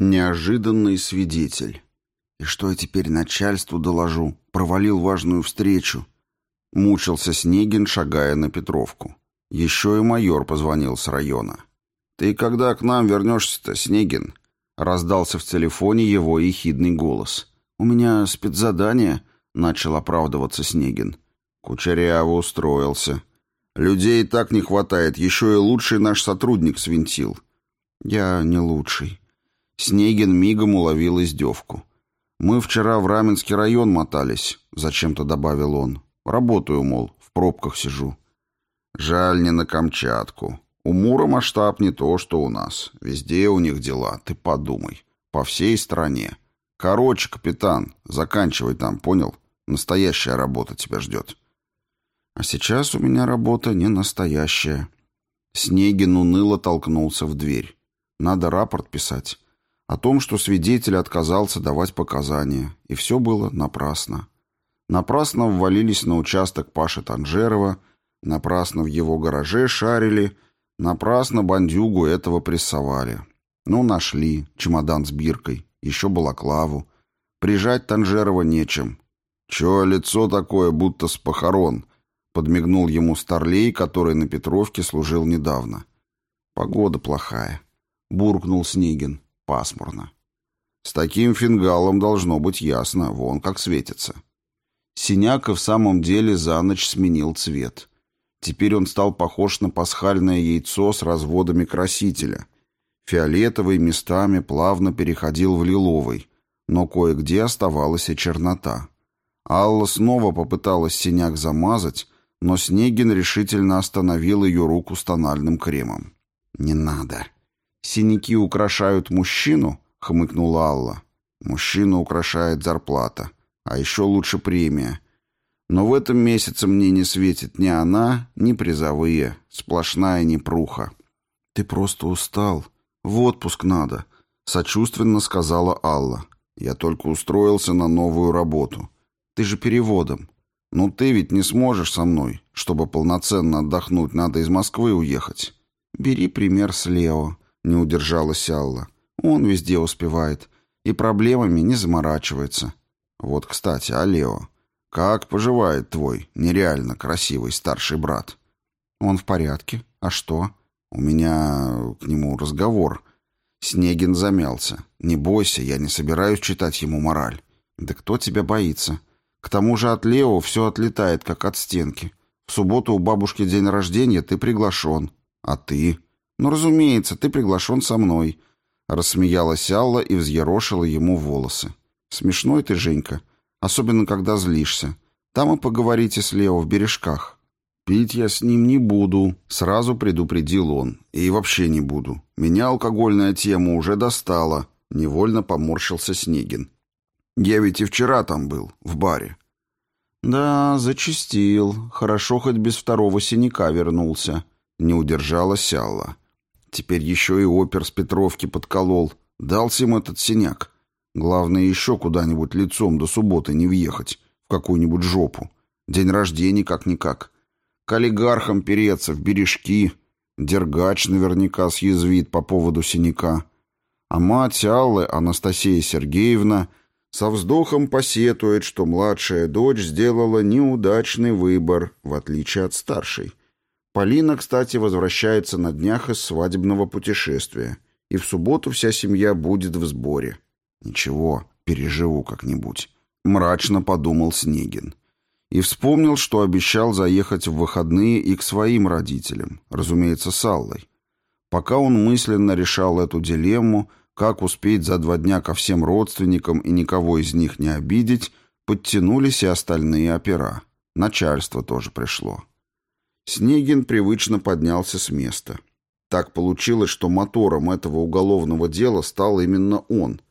Неожиданный свидетель. И что я теперь начальству доложу? Провалил важную встречу. Мучился Снегин, шагая на Петровку. Еще и майор позвонил с района. «Ты когда к нам вернешься-то, Снегин?» Раздался в телефоне его ехидный голос. «У меня спецзадание», — начал оправдываться Снегин. Кучеряво устроился. «Людей так не хватает, еще и лучший наш сотрудник свинтил». «Я не лучший». Снегин мигом уловил издевку. «Мы вчера в Раменский район мотались», — зачем-то добавил он. «Работаю, мол, в пробках сижу». «Жаль, не на Камчатку. У Мура масштаб не то, что у нас. Везде у них дела, ты подумай. По всей стране. Короче, капитан, заканчивай там, понял? Настоящая работа тебя ждет». «А сейчас у меня работа не настоящая». Снегин уныло толкнулся в дверь. «Надо рапорт писать» о том, что свидетель отказался давать показания, и все было напрасно. Напрасно ввалились на участок Паши Танжерова, напрасно в его гараже шарили, напрасно бандюгу этого прессовали. Ну, нашли, чемодан с биркой, еще балаклаву. Прижать Танжерова нечем. «Че лицо такое, будто с похорон?» — подмигнул ему Старлей, который на Петровке служил недавно. «Погода плохая», — буркнул Снегин пасмурно. С таким фингалом должно быть ясно, вон как светится. Синяк и в самом деле за ночь сменил цвет. Теперь он стал похож на пасхальное яйцо с разводами красителя. Фиолетовый местами плавно переходил в лиловый, но кое-где оставалась и чернота. Алла снова попыталась синяк замазать, но Снегин решительно остановил ее руку с тональным кремом. «Не надо», «Синяки украшают мужчину?» — хмыкнула Алла. «Мужчину украшает зарплата, а еще лучше премия. Но в этом месяце мне не светит ни она, ни призовые. Сплошная непруха». «Ты просто устал. В отпуск надо», — сочувственно сказала Алла. «Я только устроился на новую работу. Ты же переводом. Ну ты ведь не сможешь со мной. Чтобы полноценно отдохнуть, надо из Москвы уехать. Бери пример с Лео не удержалась Алла. Он везде успевает и проблемами не заморачивается. Вот, кстати, а Лео? Как поживает твой нереально красивый старший брат? Он в порядке. А что? У меня к нему разговор. Снегин замялся. Не бойся, я не собираюсь читать ему мораль. Да кто тебя боится? К тому же от Лео все отлетает, как от стенки. В субботу у бабушки день рождения, ты приглашен. А ты? «Ну, разумеется, ты приглашен со мной», — рассмеялась Алла и взъерошила ему волосы. «Смешной ты, Женька, особенно когда злишься. Там и поговорите с Лео в бережках». «Пить я с ним не буду», — сразу предупредил он. «И вообще не буду. Меня алкогольная тема уже достала», — невольно поморщился Снегин. «Я ведь и вчера там был, в баре». «Да, зачистил. Хорошо, хоть без второго синяка вернулся», — не удержалась Алла. Теперь еще и опер с Петровки подколол. Дался им этот синяк. Главное, еще куда-нибудь лицом до субботы не въехать. В какую-нибудь жопу. День рождения как-никак. К олигархам переться, в бережки. Дергач наверняка съязвит по поводу синяка. А мать Аллы, Анастасия Сергеевна, со вздохом посетует, что младшая дочь сделала неудачный выбор, в отличие от старшей. Полина, кстати, возвращается на днях из свадебного путешествия, и в субботу вся семья будет в сборе. Ничего, переживу как-нибудь. Мрачно подумал Снегин. И вспомнил, что обещал заехать в выходные и к своим родителям, разумеется, с Аллой. Пока он мысленно решал эту дилемму, как успеть за два дня ко всем родственникам и никого из них не обидеть, подтянулись и остальные опера. Начальство тоже пришло. Снегин привычно поднялся с места. Так получилось, что мотором этого уголовного дела стал именно он.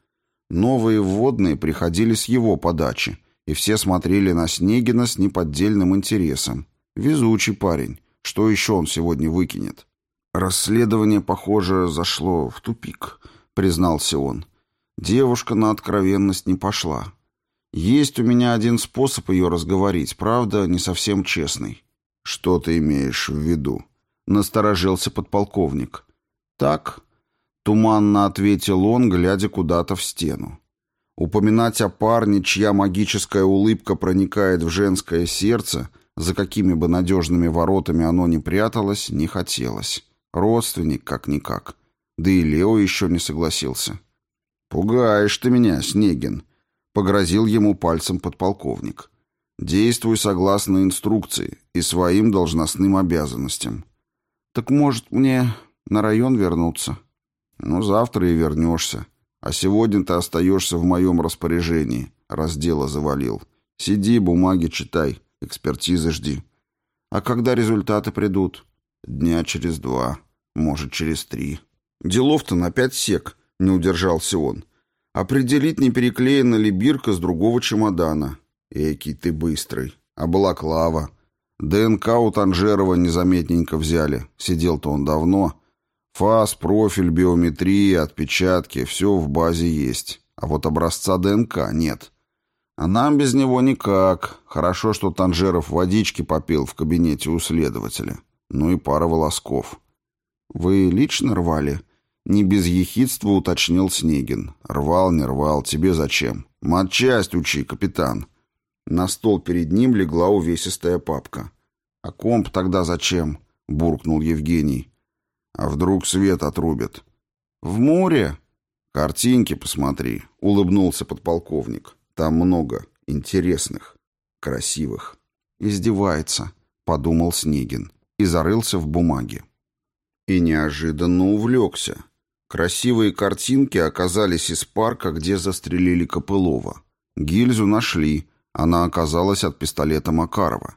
Новые вводные приходили с его подачи, и все смотрели на Снегина с неподдельным интересом. Везучий парень. Что еще он сегодня выкинет? Расследование, похоже, зашло в тупик, признался он. Девушка на откровенность не пошла. Есть у меня один способ ее разговорить, правда, не совсем честный. «Что ты имеешь в виду?» — насторожился подполковник. «Так. Туманно ответил он, глядя куда-то в стену. Упоминать о парне, чья магическая улыбка проникает в женское сердце, за какими бы надежными воротами оно ни пряталось, не хотелось. Родственник, как-никак. Да и Лео еще не согласился. «Пугаешь ты меня, Снегин», — погрозил ему пальцем подполковник. «Действуй согласно инструкции и своим должностным обязанностям». «Так, может, мне на район вернуться?» «Ну, завтра и вернешься. А сегодня ты остаешься в моем распоряжении», — раз дело завалил. «Сиди, бумаги читай, экспертизы жди». «А когда результаты придут?» «Дня через два, может, через три». «Делов-то на пять сек», — не удержался он. «Определить, не переклеена ли бирка с другого чемодана». «Экий ты быстрый. А балаклава?» «ДНК у Танжерова незаметненько взяли. Сидел-то он давно. Фас, профиль, биометрия, отпечатки — все в базе есть. А вот образца ДНК нет». А нам без него никак. Хорошо, что Танжеров водички попил в кабинете у следователя. Ну и пара волосков. Вы лично рвали? Не без ехидства уточнил Снегин. Рвал, не рвал, тебе зачем? Матчасть учи, капитан. На стол перед ним легла увесистая папка. А комп тогда зачем? Буркнул Евгений. А вдруг свет отрубят? В море? Картинки посмотри, улыбнулся подполковник. Там много интересных, красивых. Издевается, подумал Снегин и зарылся в бумаге. И неожиданно увлекся. Красивые картинки оказались из парка, где застрелили Копылова. Гильзу нашли, она оказалась от пистолета Макарова.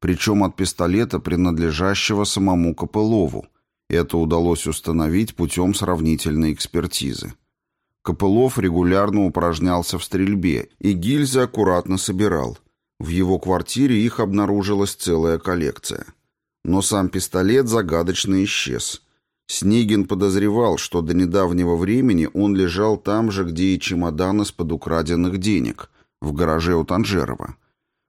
Причем от пистолета, принадлежащего самому Копылову. Это удалось установить путем сравнительной экспертизы. Копылов регулярно упражнялся в стрельбе, и гильзы аккуратно собирал. В его квартире их обнаружилась целая коллекция. Но сам пистолет загадочно исчез – Снегин подозревал, что до недавнего времени он лежал там же, где и чемодан из-под украденных денег, в гараже у Танжерова.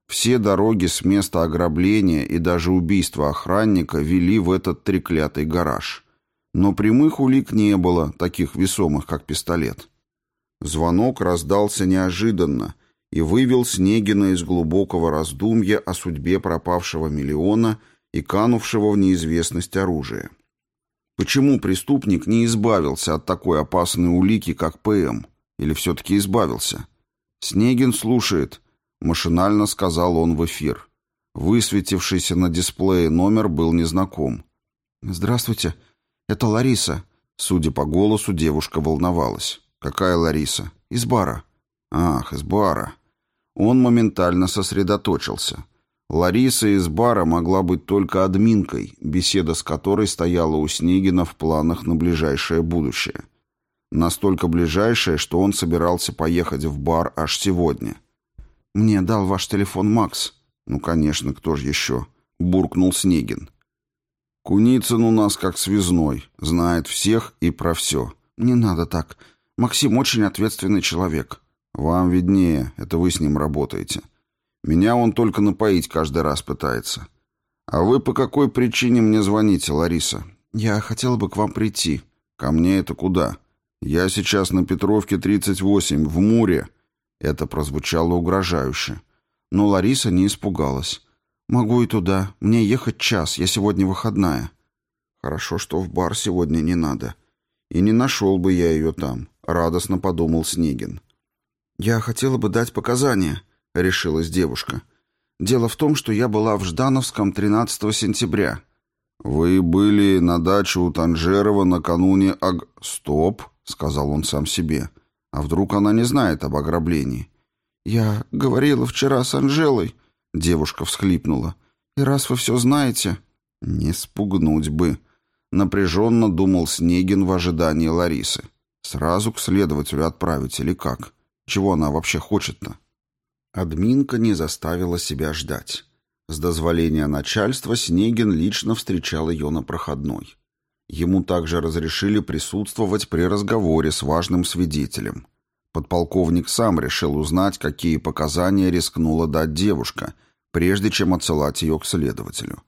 Все дороги с места ограбления и даже убийства охранника вели в этот треклятый гараж. Но прямых улик не было, таких весомых, как пистолет. Звонок раздался неожиданно и вывел Снегина из глубокого раздумья о судьбе пропавшего миллиона и канувшего в неизвестность оружия. Почему преступник не избавился от такой опасной улики, как ПМ? Или все-таки избавился? Снегин слушает, машинально сказал он в эфир. Высветившийся на дисплее номер был незнаком. «Здравствуйте, это Лариса». Судя по голосу, девушка волновалась. «Какая Лариса?» «Из бара». «Ах, из бара». Он моментально сосредоточился. Лариса из бара могла быть только админкой, беседа с которой стояла у Снегина в планах на ближайшее будущее. Настолько ближайшее, что он собирался поехать в бар аж сегодня. «Мне дал ваш телефон Макс». «Ну, конечно, кто же еще?» — буркнул Снегин. «Куницын у нас как связной, знает всех и про все». «Не надо так. Максим очень ответственный человек». «Вам виднее, это вы с ним работаете». Меня он только напоить каждый раз пытается. А вы по какой причине мне звоните, Лариса? Я хотела бы к вам прийти. Ко мне это куда? Я сейчас на Петровке 38, в Муре. Это прозвучало угрожающе. Но Лариса не испугалась. Могу и туда. Мне ехать час, я сегодня выходная. Хорошо, что в бар сегодня не надо. И не нашел бы я ее там, радостно подумал Снегин. Я хотела бы дать показания. — решилась девушка. «Дело в том, что я была в Ждановском 13 сентября». «Вы были на даче у Танжерова накануне аг...» «Стоп», — сказал он сам себе. «А вдруг она не знает об ограблении?» «Я говорила вчера с Анжелой», — девушка всхлипнула. «И раз вы все знаете...» «Не спугнуть бы», — напряженно думал Снегин в ожидании Ларисы. «Сразу к следователю отправить или как? Чего она вообще хочет-то?» Админка не заставила себя ждать. С дозволения начальства Снегин лично встречал ее на проходной. Ему также разрешили присутствовать при разговоре с важным свидетелем. Подполковник сам решил узнать, какие показания рискнула дать девушка, прежде чем отсылать ее к следователю.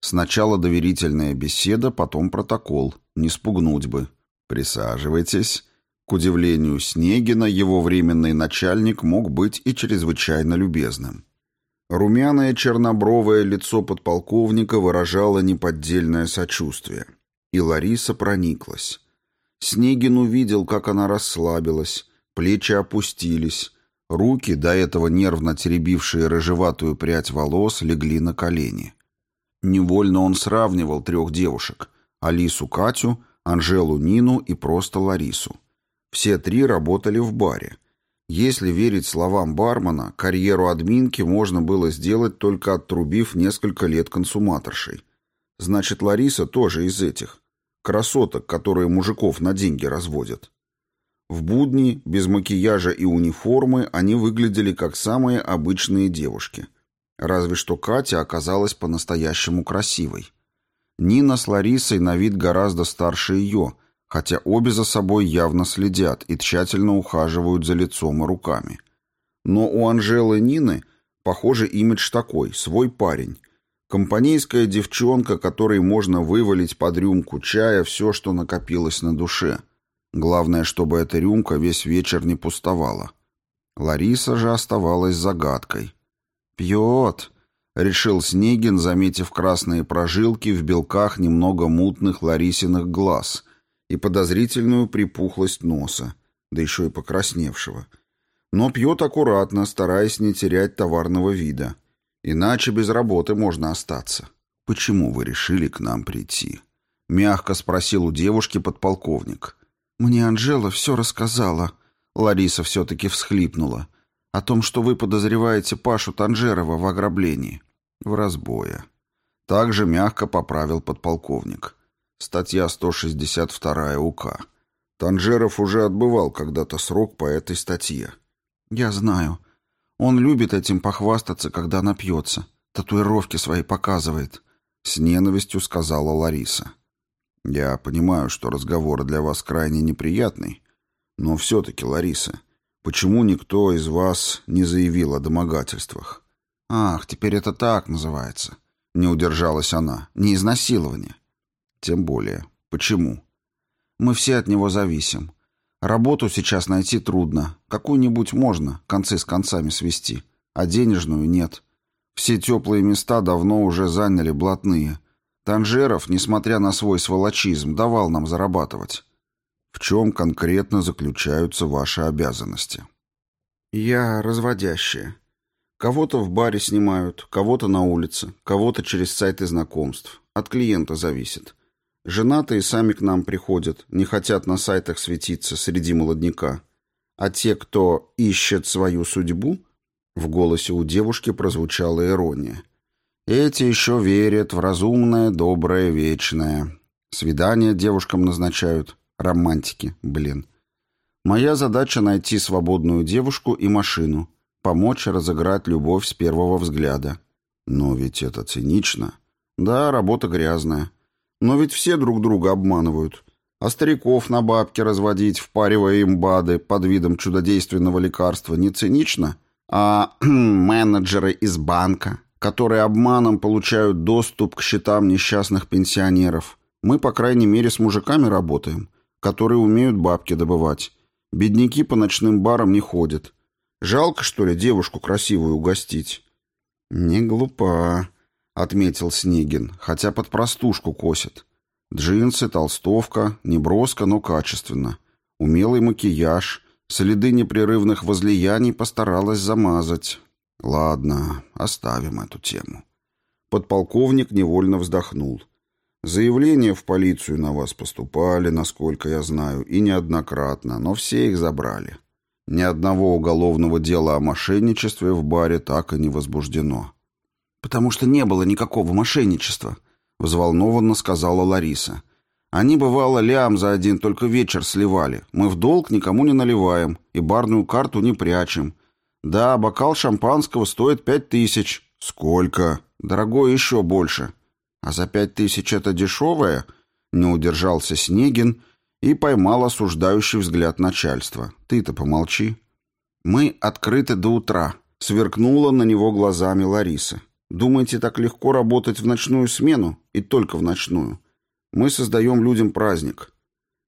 Сначала доверительная беседа, потом протокол. Не спугнуть бы. «Присаживайтесь». К удивлению Снегина, его временный начальник мог быть и чрезвычайно любезным. Румяное чернобровое лицо подполковника выражало неподдельное сочувствие. И Лариса прониклась. Снегин увидел, как она расслабилась, плечи опустились, руки, до этого нервно теребившие рыжеватую прядь волос, легли на колени. Невольно он сравнивал трех девушек — Алису Катю, Анжелу Нину и просто Ларису. Все три работали в баре. Если верить словам бармена, карьеру админки можно было сделать, только отрубив несколько лет консуматоршей. Значит, Лариса тоже из этих. Красоток, которые мужиков на деньги разводят. В будни, без макияжа и униформы, они выглядели как самые обычные девушки. Разве что Катя оказалась по-настоящему красивой. Нина с Ларисой на вид гораздо старше ее – хотя обе за собой явно следят и тщательно ухаживают за лицом и руками. Но у Анжелы Нины, похоже, имидж такой, свой парень. Компанейская девчонка, которой можно вывалить под рюмку чая все, что накопилось на душе. Главное, чтобы эта рюмка весь вечер не пустовала. Лариса же оставалась загадкой. «Пьет», — решил Снегин, заметив красные прожилки в белках немного мутных Ларисиных глаз — и подозрительную припухлость носа, да еще и покрасневшего. Но пьет аккуратно, стараясь не терять товарного вида. Иначе без работы можно остаться. «Почему вы решили к нам прийти?» — мягко спросил у девушки подполковник. «Мне Анжела все рассказала». Лариса все-таки всхлипнула. «О том, что вы подозреваете Пашу Танжерова в ограблении». «В разбое». Также мягко поправил подполковник. Статья 162 УК. Танжеров уже отбывал когда-то срок по этой статье. Я знаю. Он любит этим похвастаться, когда напьется. Татуировки свои показывает. С ненавистью сказала Лариса. Я понимаю, что разговор для вас крайне неприятный, но все-таки, Лариса, почему никто из вас не заявил о домогательствах? Ах, теперь это так называется. Не удержалась она. Не изнасилование. Тем более. Почему? Мы все от него зависим. Работу сейчас найти трудно. Какую-нибудь можно, концы с концами свести. А денежную нет. Все теплые места давно уже заняли блатные. Танжеров, несмотря на свой сволочизм, давал нам зарабатывать. В чем конкретно заключаются ваши обязанности? Я разводящая. Кого-то в баре снимают, кого-то на улице, кого-то через сайты знакомств. От клиента зависит. Женатые сами к нам приходят, не хотят на сайтах светиться среди молодняка. А те, кто ищет свою судьбу, в голосе у девушки прозвучала ирония. Эти еще верят в разумное, доброе, вечное. Свидания девушкам назначают. Романтики, блин. Моя задача найти свободную девушку и машину, помочь разыграть любовь с первого взгляда. Но ведь это цинично. Да, работа грязная. Но ведь все друг друга обманывают. А стариков на бабки разводить, впаривая им БАДы под видом чудодейственного лекарства, не цинично? А менеджеры из банка, которые обманом получают доступ к счетам несчастных пенсионеров. Мы, по крайней мере, с мужиками работаем, которые умеют бабки добывать. Бедняки по ночным барам не ходят. Жалко, что ли, девушку красивую угостить? Не глупа отметил Снегин, хотя под простушку косит. Джинсы, толстовка, неброско, но качественно. Умелый макияж, следы непрерывных возлияний постаралась замазать. Ладно, оставим эту тему. Подполковник невольно вздохнул. Заявления в полицию на вас поступали, насколько я знаю, и неоднократно, но все их забрали. Ни одного уголовного дела о мошенничестве в баре так и не возбуждено. «Потому что не было никакого мошенничества», — взволнованно сказала Лариса. «Они, бывало, лям за один только вечер сливали. Мы в долг никому не наливаем и барную карту не прячем. Да, бокал шампанского стоит пять тысяч». «Сколько?» «Дорогой еще больше». «А за пять тысяч это дешевое?» Не удержался Снегин и поймал осуждающий взгляд начальства. «Ты-то помолчи». «Мы открыты до утра», — сверкнула на него глазами Лариса. Думаете, так легко работать в ночную смену? И только в ночную. Мы создаем людям праздник.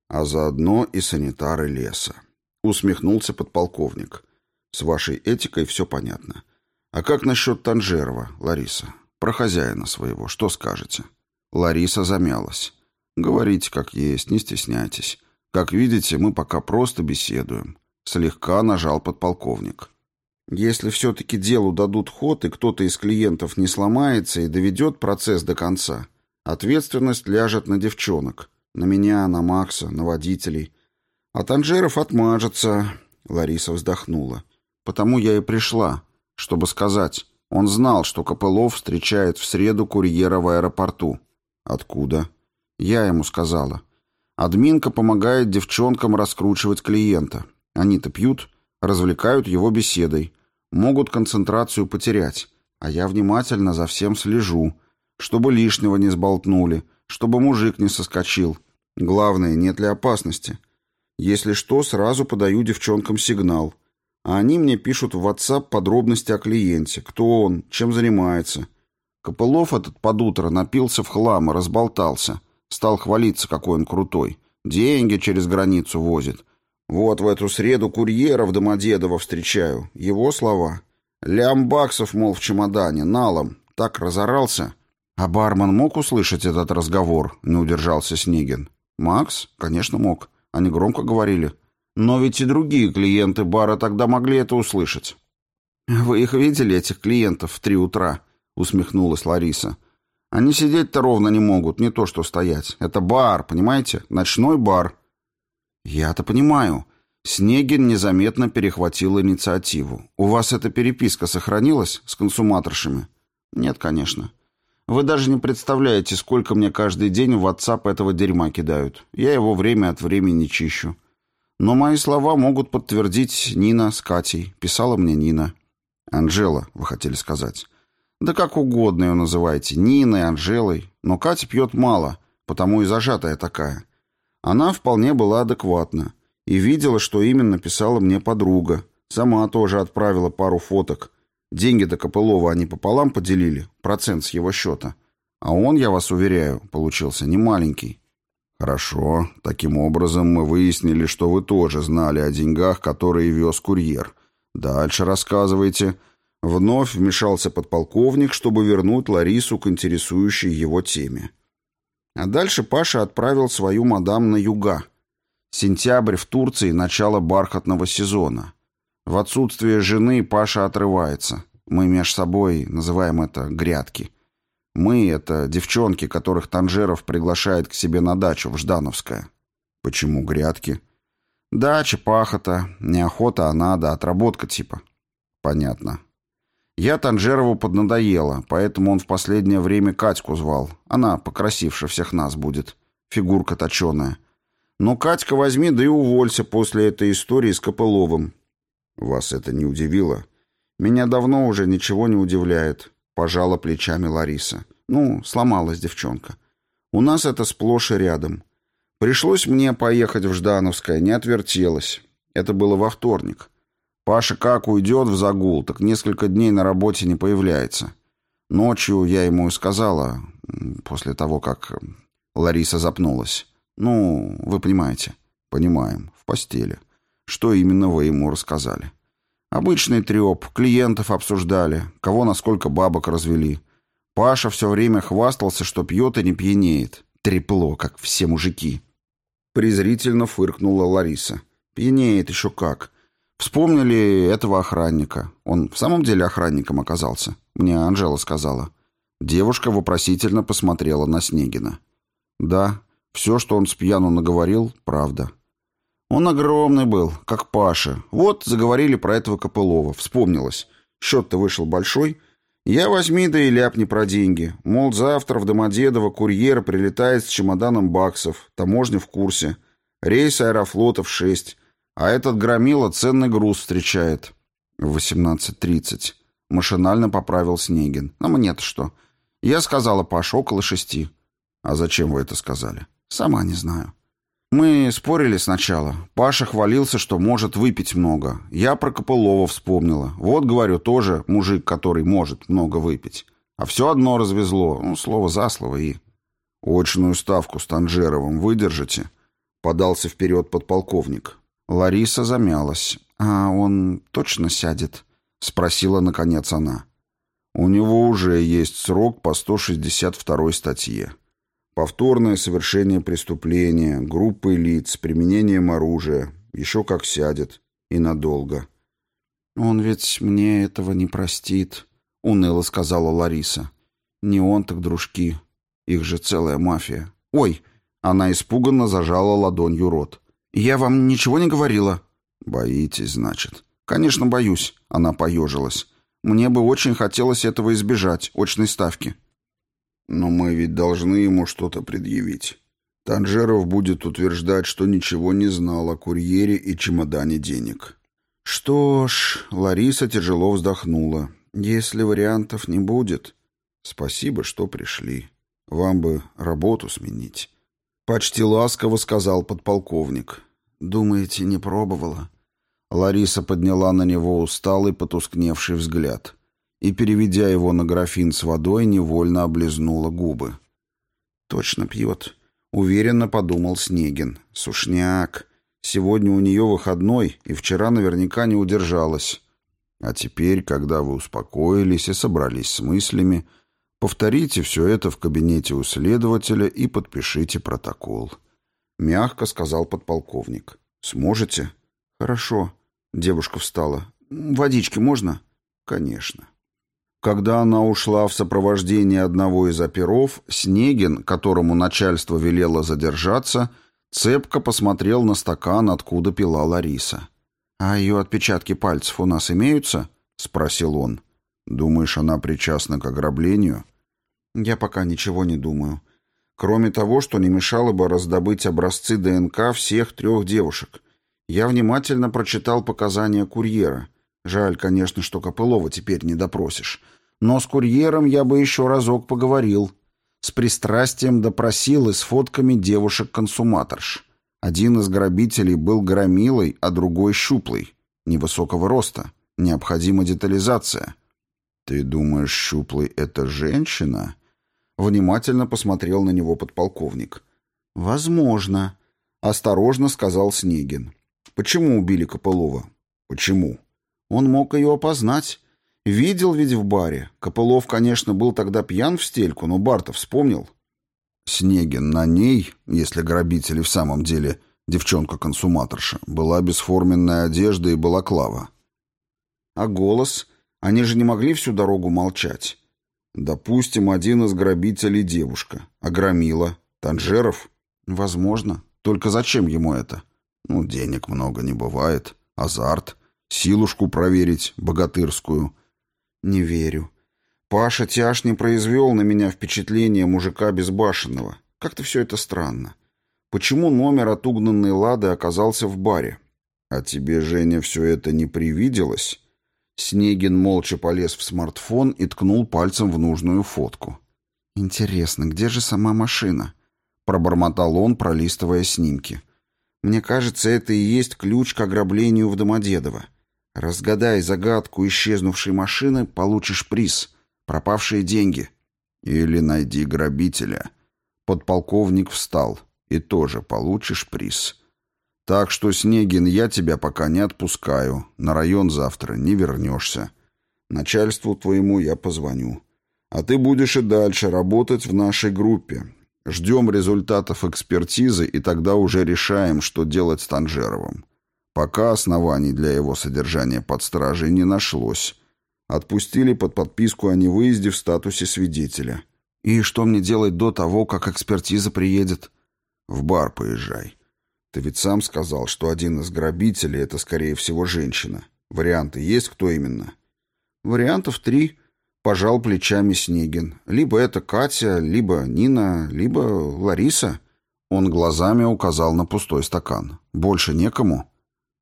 а заодно и санитары леса. Усмехнулся подполковник. С вашей этикой все понятно. А как насчет Танжерова, Лариса? Про хозяина своего что скажете? Лариса замялась. Говорите как есть, не стесняйтесь. Как видите, мы пока просто беседуем. Слегка нажал подполковник. Если все-таки делу дадут ход, и кто-то из клиентов не сломается и доведет процесс до конца, ответственность ляжет на девчонок. На меня, на Макса, на водителей. А Танжеров отмажется. Лариса вздохнула. Потому я и пришла, чтобы сказать. Он знал, что Копылов встречает в среду курьера в аэропорту. Откуда? Я ему сказала. Админка помогает девчонкам раскручивать клиента. Они-то пьют, развлекают его беседой могут концентрацию потерять, а я внимательно за всем слежу, чтобы лишнего не сболтнули, чтобы мужик не соскочил. Главное, нет ли опасности. Если что, сразу подаю девчонкам сигнал. А они мне пишут в WhatsApp подробности о клиенте, кто он, чем занимается. Копылов этот под утро напился в хлам и разболтался. Стал хвалиться, какой он крутой. Деньги через границу возит. Вот в эту среду курьера в Домодедово встречаю. Его слова. Лям баксов, мол, в чемодане, налом. Так разорался. А бармен мог услышать этот разговор? Не удержался Снегин. Макс? Конечно, мог. Они громко говорили. Но ведь и другие клиенты бара тогда могли это услышать. «Вы их видели, этих клиентов, в три утра?» — усмехнулась Лариса. «Они сидеть-то ровно не могут, не то что стоять. Это бар, понимаете? Ночной бар. «Я-то понимаю». Снегин незаметно перехватил инициативу. «У вас эта переписка сохранилась с консуматоршами?» «Нет, конечно. Вы даже не представляете, сколько мне каждый день в WhatsApp этого дерьма кидают. Я его время от времени чищу. Но мои слова могут подтвердить Нина с Катей. Писала мне Нина. Анжела, вы хотели сказать. Да как угодно ее называйте. Ниной, Анжелой. Но Катя пьет мало, потому и зажатая такая. Она вполне была адекватна и видела, что именно писала мне подруга. Сама тоже отправила пару фоток. Деньги до Копылова они пополам поделили, процент с его счета. А он, я вас уверяю, получился не маленький. Хорошо. Таким образом мы выяснили, что вы тоже знали о деньгах, которые вез курьер. Дальше рассказывайте. Вновь вмешался подполковник, чтобы вернуть Ларису к интересующей его теме. А дальше Паша отправил свою мадам на юга. Сентябрь в Турции – начало бархатного сезона. В отсутствие жены Паша отрывается. Мы меж собой называем это «грядки». Мы — это девчонки, которых Танжеров приглашает к себе на дачу в Ждановское. Почему грядки? Дача, пахота, неохота, а надо, отработка типа. Понятно. Я Танжерову поднадоела, поэтому он в последнее время Катьку звал. Она покрасивше всех нас будет. Фигурка точеная. Но Катька возьми, да и уволься после этой истории с Копыловым. Вас это не удивило? Меня давно уже ничего не удивляет. Пожала плечами Лариса. Ну, сломалась девчонка. У нас это сплошь и рядом. Пришлось мне поехать в Ждановское, не отвертелась. Это было во вторник. Паша как уйдет в загул, так несколько дней на работе не появляется. Ночью я ему и сказала, после того, как Лариса запнулась. Ну, вы понимаете. Понимаем. В постели. Что именно вы ему рассказали? Обычный треп. Клиентов обсуждали. Кого насколько бабок развели. Паша все время хвастался, что пьет и не пьянеет. Трепло, как все мужики. Презрительно фыркнула Лариса. Пьянеет еще как. Вспомнили этого охранника. Он в самом деле охранником оказался. Мне Анжела сказала. Девушка вопросительно посмотрела на Снегина. Да, все, что он с пьяну наговорил, правда. Он огромный был, как Паша. Вот заговорили про этого Копылова. Вспомнилось. Счет-то вышел большой. Я возьми да и ляпни про деньги. Мол, завтра в Домодедово курьер прилетает с чемоданом баксов. Таможня в курсе. Рейс аэрофлота в шесть. А этот громила ценный груз встречает. В 18.30. Машинально поправил Снегин. А мне-то что? Я сказала Паш около шести. А зачем вы это сказали? Сама не знаю. Мы спорили сначала. Паша хвалился, что может выпить много. Я про Копылова вспомнила. Вот, говорю, тоже мужик, который может много выпить. А все одно развезло. Ну, слово за слово и... Очную ставку с Танжеровым выдержите? — подался вперед подполковник. Лариса замялась. «А он точно сядет?» — спросила, наконец, она. «У него уже есть срок по 162 статье. Повторное совершение преступления, группой лиц, применением оружия. Еще как сядет. И надолго». «Он ведь мне этого не простит», — уныло сказала Лариса. «Не он, так дружки. Их же целая мафия. Ой!» Она испуганно зажала ладонью рот. «Я вам ничего не говорила?» «Боитесь, значит?» «Конечно, боюсь», — она поежилась. «Мне бы очень хотелось этого избежать, очной ставки». «Но мы ведь должны ему что-то предъявить. Танжеров будет утверждать, что ничего не знал о курьере и чемодане денег». «Что ж...» — Лариса тяжело вздохнула. «Если вариантов не будет...» «Спасибо, что пришли. Вам бы работу сменить». Почти ласково сказал подполковник. «Думаете, не пробовала?» Лариса подняла на него усталый, потускневший взгляд и, переведя его на графин с водой, невольно облизнула губы. «Точно пьет», — уверенно подумал Снегин. «Сушняк. Сегодня у нее выходной, и вчера наверняка не удержалась. А теперь, когда вы успокоились и собрались с мыслями, повторите все это в кабинете у следователя и подпишите протокол». Мягко сказал подполковник. «Сможете?» «Хорошо». Девушка встала. «Водички можно?» «Конечно». Когда она ушла в сопровождении одного из оперов, Снегин, которому начальство велело задержаться, цепко посмотрел на стакан, откуда пила Лариса. «А ее отпечатки пальцев у нас имеются?» — спросил он. «Думаешь, она причастна к ограблению?» «Я пока ничего не думаю. Кроме того, что не мешало бы раздобыть образцы ДНК всех трех девушек. Я внимательно прочитал показания курьера. Жаль, конечно, что Копылова теперь не допросишь. Но с курьером я бы еще разок поговорил. С пристрастием допросил и с фотками девушек-консуматорш. Один из грабителей был громилой, а другой щуплый. Невысокого роста. Необходима детализация. «Ты думаешь, щуплый — это женщина?» Внимательно посмотрел на него подполковник. «Возможно», — осторожно сказал Снегин. Почему убили Копылова? Почему? Он мог ее опознать. Видел ведь в баре. Копылов, конечно, был тогда пьян в стельку, но Бартов вспомнил. Снегин на ней, если грабители в самом деле девчонка-консуматорша, была бесформенная одежда и балаклава. А голос? Они же не могли всю дорогу молчать. Допустим, один из грабителей девушка. А громила? Танжеров? Возможно. Только зачем ему это? Ну, денег много не бывает. Азарт. Силушку проверить, богатырскую. Не верю. Паша Тяж не произвел на меня впечатление мужика безбашенного. Как-то все это странно. Почему номер от угнанной Лады оказался в баре? А тебе, Женя, все это не привиделось? Снегин молча полез в смартфон и ткнул пальцем в нужную фотку. «Интересно, где же сама машина?» Пробормотал он, пролистывая снимки. Мне кажется, это и есть ключ к ограблению в Домодедово. Разгадай загадку исчезнувшей машины, получишь приз. Пропавшие деньги. Или найди грабителя. Подполковник встал. И тоже получишь приз. Так что, Снегин, я тебя пока не отпускаю. На район завтра не вернешься. Начальству твоему я позвоню. А ты будешь и дальше работать в нашей группе. Ждем результатов экспертизы и тогда уже решаем, что делать с Танжеровым. Пока оснований для его содержания под стражей не нашлось. Отпустили под подписку о невыезде в статусе свидетеля. И что мне делать до того, как экспертиза приедет? В бар поезжай. Ты ведь сам сказал, что один из грабителей — это, скорее всего, женщина. Варианты есть, кто именно? Вариантов три — Пожал плечами Снегин. Либо это Катя, либо Нина, либо Лариса. Он глазами указал на пустой стакан. Больше некому?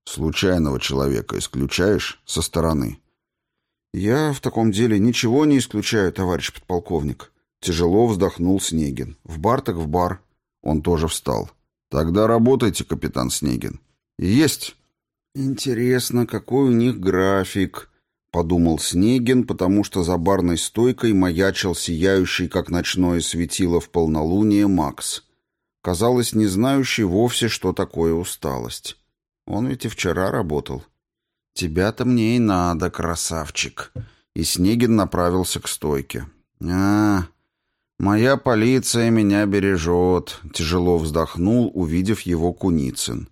Случайного человека исключаешь со стороны? Я в таком деле ничего не исключаю, товарищ подполковник. Тяжело вздохнул Снегин. В бар так в бар. Он тоже встал. Тогда работайте, капитан Снегин. Есть. Интересно, какой у них график, подумал Снегин, потому что за барной стойкой маячил сияющий, как ночное светило в полнолуние, Макс. казалось, не знающий вовсе, что такое усталость. Он ведь и вчера работал. «Тебя-то мне и надо, красавчик!» И Снегин направился к стойке. «А, моя полиция меня бережет», — тяжело вздохнул, увидев его Куницын.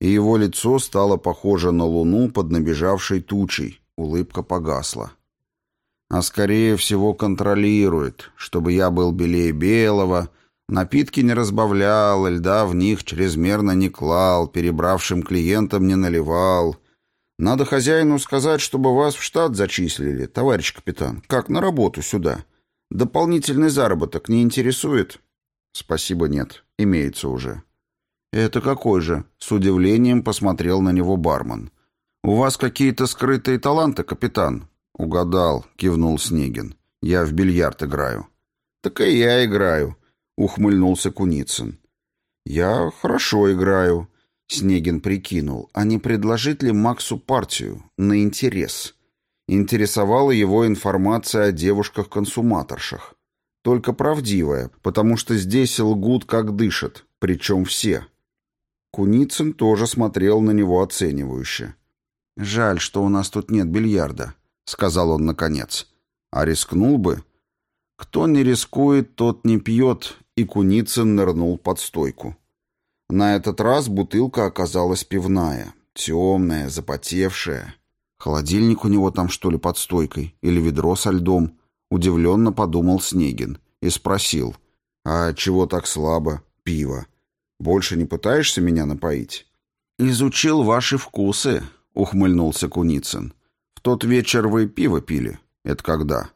И его лицо стало похоже на луну под набежавшей тучей. Улыбка погасла. «А скорее всего контролирует, чтобы я был белее белого», Напитки не разбавлял, льда в них чрезмерно не клал, перебравшим клиентам не наливал. Надо хозяину сказать, чтобы вас в штат зачислили, товарищ капитан. Как на работу сюда? Дополнительный заработок не интересует? Спасибо, нет. Имеется уже. Это какой же? С удивлением посмотрел на него бармен. У вас какие-то скрытые таланты, капитан? Угадал, кивнул Снегин. Я в бильярд играю. Так и я играю, ухмыльнулся Куницын. Я хорошо играю, Снегин прикинул, а не предложить ли Максу партию на интерес? Интересовала его информация о девушках-консуматоршах. Только правдивая, потому что здесь лгут как дышат, причем все. Куницын тоже смотрел на него оценивающе. «Жаль, что у нас тут нет бильярда», — сказал он наконец. «А рискнул бы?» «Кто не рискует, тот не пьет», и Куницын нырнул под стойку. На этот раз бутылка оказалась пивная, темная, запотевшая. Холодильник у него там, что ли, под стойкой? Или ведро со льдом? Удивленно подумал Снегин и спросил. «А чего так слабо? Пиво. Больше не пытаешься меня напоить?» «Изучил ваши вкусы», — ухмыльнулся Куницын. «В тот вечер вы пиво пили. Это когда?»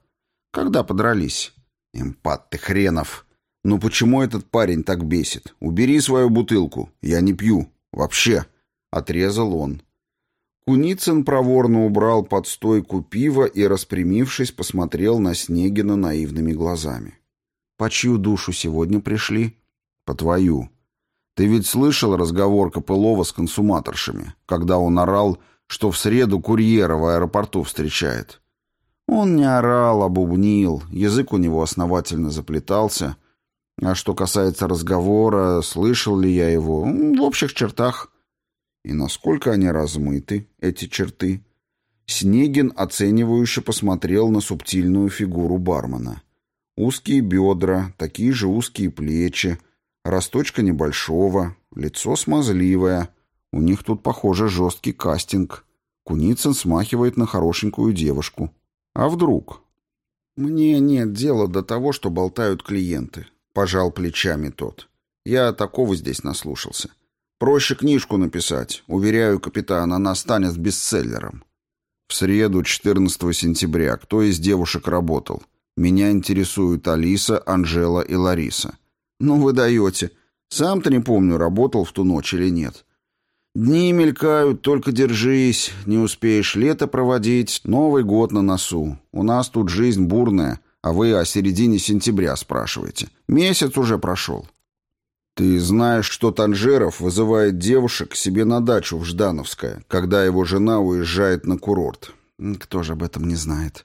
«Когда подрались?» «Импат ты хренов!» «Ну почему этот парень так бесит? Убери свою бутылку. Я не пью. Вообще!» — отрезал он. Куницын проворно убрал под стойку пива и, распрямившись, посмотрел на Снегина наивными глазами. «По чью душу сегодня пришли?» «По твою. Ты ведь слышал разговор Копылова с консуматоршами, когда он орал, что в среду курьера в аэропорту встречает?» Он не орал, а бубнил, язык у него основательно заплетался — а что касается разговора, слышал ли я его? В общих чертах. И насколько они размыты, эти черты? Снегин оценивающе посмотрел на субтильную фигуру бармена. Узкие бедра, такие же узкие плечи, росточка небольшого, лицо смазливое. У них тут, похоже, жесткий кастинг. Куницын смахивает на хорошенькую девушку. А вдруг? Мне нет дела до того, что болтают клиенты. Пожал плечами тот. Я такого здесь наслушался. Проще книжку написать. Уверяю, капитан, она станет бестселлером. В среду, 14 сентября, кто из девушек работал? Меня интересуют Алиса, Анжела и Лариса. Ну вы даете. Сам-то не помню, работал в ту ночь или нет. Дни мелькают, только держись. Не успеешь лето проводить, Новый год на носу. У нас тут жизнь бурная. А вы о середине сентября спрашиваете. Месяц уже прошел. Ты знаешь, что Танжеров вызывает девушек к себе на дачу в Ждановское, когда его жена уезжает на курорт. Кто же об этом не знает?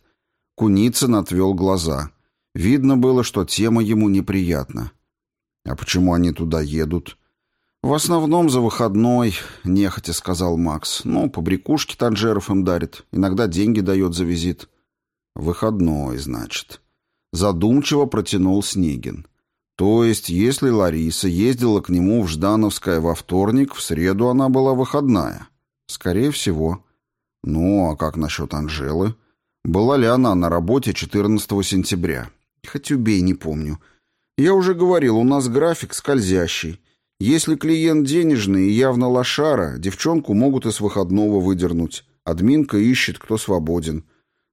Куницын отвел глаза. Видно было, что тема ему неприятна. А почему они туда едут? В основном за выходной, нехотя сказал Макс. Ну, по брякушке Танжеров им дарит. Иногда деньги дает за визит. Выходной, значит. Задумчиво протянул Снегин. То есть, если Лариса ездила к нему в Ждановское во вторник, в среду она была выходная? Скорее всего. Ну, а как насчет Анжелы? Была ли она на работе 14 сентября? Хоть убей, не помню. Я уже говорил, у нас график скользящий. Если клиент денежный и явно лошара, девчонку могут из выходного выдернуть. Админка ищет, кто свободен.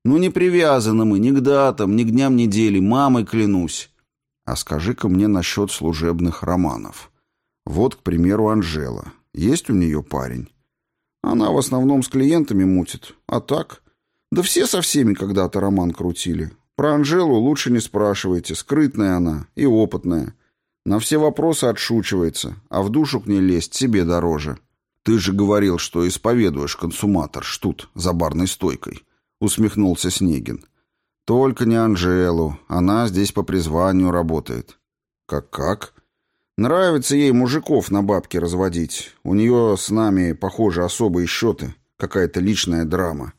Ну не привязаны мы ни к датам, ни к дням недели, мамой клянусь. А скажи-ка мне насчет служебных романов. Вот, к примеру, Анжела. Есть у нее парень? Она в основном с клиентами мутит. А так? Да все со всеми когда-то роман крутили. Про Анжелу лучше не спрашивайте. Скрытная она и опытная. На все вопросы отшучивается, а в душу к ней лезть себе дороже. Ты же говорил, что исповедуешь консуматор, штут, за барной стойкой. — усмехнулся Снегин. «Только не Анжелу. Она здесь по призванию работает». «Как-как?» Нравится ей мужиков на бабки разводить. У нее с нами, похоже, особые счеты. Какая-то личная драма.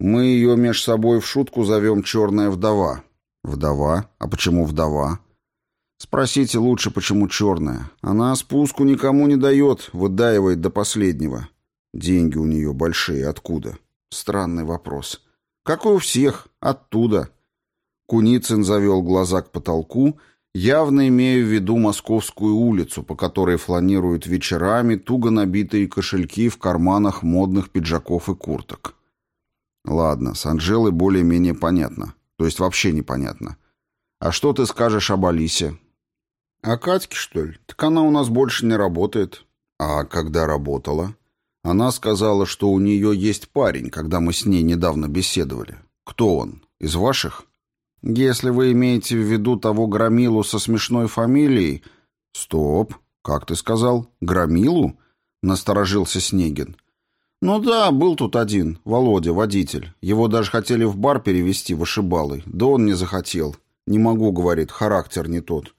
Мы ее меж собой в шутку зовем «черная вдова». Вдова? А почему вдова? Спросите лучше, почему черная. Она спуску никому не дает, выдаивает до последнего. Деньги у нее большие. Откуда? Странный вопрос. Как и у всех. Оттуда. Куницын завел глаза к потолку, явно имея в виду Московскую улицу, по которой фланируют вечерами туго набитые кошельки в карманах модных пиджаков и курток. Ладно, с Анжелой более-менее понятно. То есть вообще непонятно. А что ты скажешь об Алисе? А Катьке, что ли? Так она у нас больше не работает. А когда работала? Она сказала, что у нее есть парень, когда мы с ней недавно беседовали. Кто он? Из ваших? Если вы имеете в виду того громилу со смешной фамилией... Стоп, как ты сказал? Громилу? Насторожился Снегин. Ну да, был тут один, Володя, водитель. Его даже хотели в бар перевести вышибалой. Да он не захотел. Не могу, говорит, характер не тот.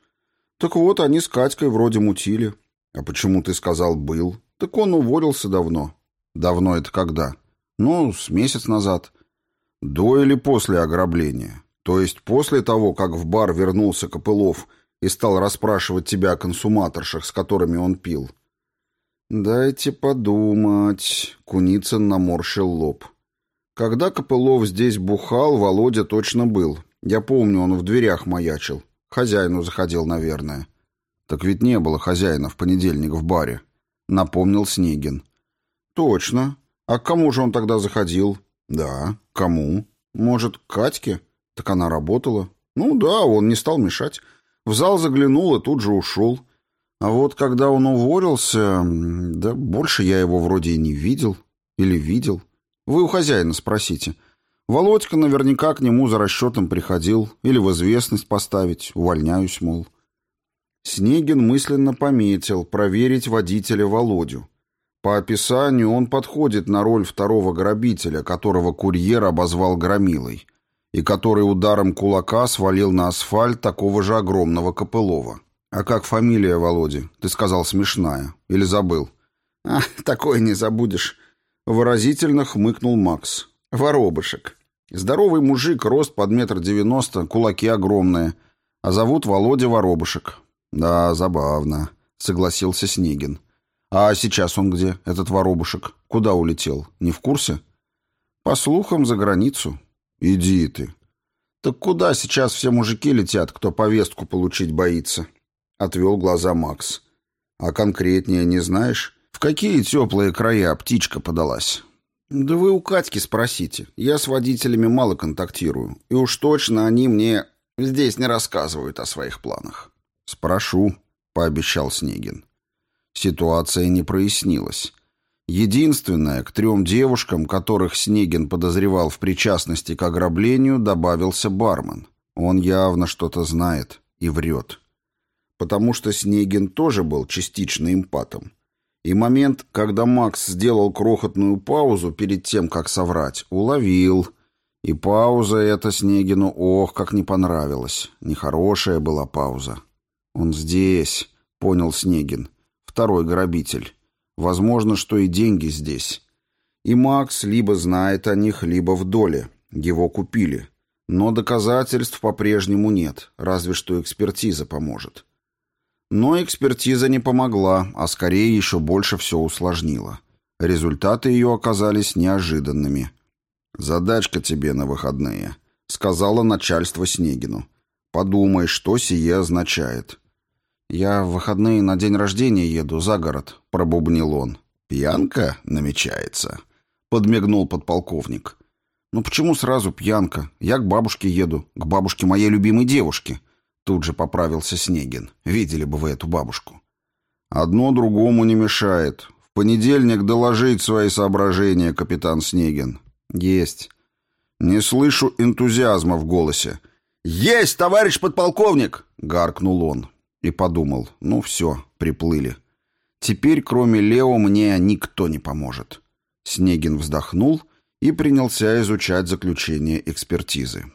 Так вот, они с Катькой вроде мутили. А почему ты сказал «был»? Так он уволился давно. Давно это когда? Ну, с месяц назад. До или после ограбления? То есть после того, как в бар вернулся Копылов и стал расспрашивать тебя о консуматоршах, с которыми он пил? Дайте подумать. Куницын наморщил лоб. Когда Копылов здесь бухал, Володя точно был. Я помню, он в дверях маячил. Хозяину заходил, наверное. Так ведь не было хозяина в понедельник в баре. Напомнил Снегин. Точно. А к кому же он тогда заходил? Да, кому? Может, к Катьке? Так она работала. Ну да, он не стал мешать. В зал заглянул и тут же ушел. А вот когда он уволился, да больше я его вроде и не видел. Или видел. Вы у хозяина спросите. Володька наверняка к нему за расчетом приходил. Или в известность поставить. Увольняюсь, мол. Снегин мысленно пометил проверить водителя Володю. По описанию он подходит на роль второго грабителя, которого курьер обозвал громилой, и который ударом кулака свалил на асфальт такого же огромного Копылова. «А как фамилия Володи? Ты сказал смешная. Или забыл?» «А, такое не забудешь», — выразительно хмыкнул Макс. «Воробышек. Здоровый мужик, рост под метр девяносто, кулаки огромные. А зовут Володя Воробышек. Да, забавно, согласился Снегин. А сейчас он где, этот Воробушек? Куда улетел? Не в курсе? По слухам, за границу. Иди ты. Так куда сейчас все мужики летят, кто повестку получить боится? Отвел глаза Макс. А конкретнее не знаешь? В какие теплые края птичка подалась? «Да вы у Катьки спросите. Я с водителями мало контактирую. И уж точно они мне здесь не рассказывают о своих планах». «Спрошу», — пообещал Снегин. Ситуация не прояснилась. Единственное, к трем девушкам, которых Снегин подозревал в причастности к ограблению, добавился бармен. Он явно что-то знает и врет. Потому что Снегин тоже был частично эмпатом. И момент, когда Макс сделал крохотную паузу перед тем, как соврать, уловил. И пауза эта Снегину, ох, как не понравилась. Нехорошая была пауза. «Он здесь», — понял Снегин. «Второй грабитель. Возможно, что и деньги здесь. И Макс либо знает о них, либо в доле. Его купили. Но доказательств по-прежнему нет, разве что экспертиза поможет. Но экспертиза не помогла, а скорее еще больше все усложнила. Результаты ее оказались неожиданными. «Задачка тебе на выходные», — сказала начальство Снегину. «Подумай, что сие означает». «Я в выходные на день рождения еду за город», — пробубнил он. «Пьянка намечается», — подмигнул подполковник. «Ну почему сразу пьянка? Я к бабушке еду, к бабушке моей любимой девушки», Тут же поправился Снегин. Видели бы вы эту бабушку. Одно другому не мешает. В понедельник доложить свои соображения, капитан Снегин. Есть. Не слышу энтузиазма в голосе. Есть, товарищ подполковник, гаркнул он и подумал: ну все, приплыли. Теперь, кроме Лео, мне никто не поможет. Снегин вздохнул и принялся изучать заключение экспертизы.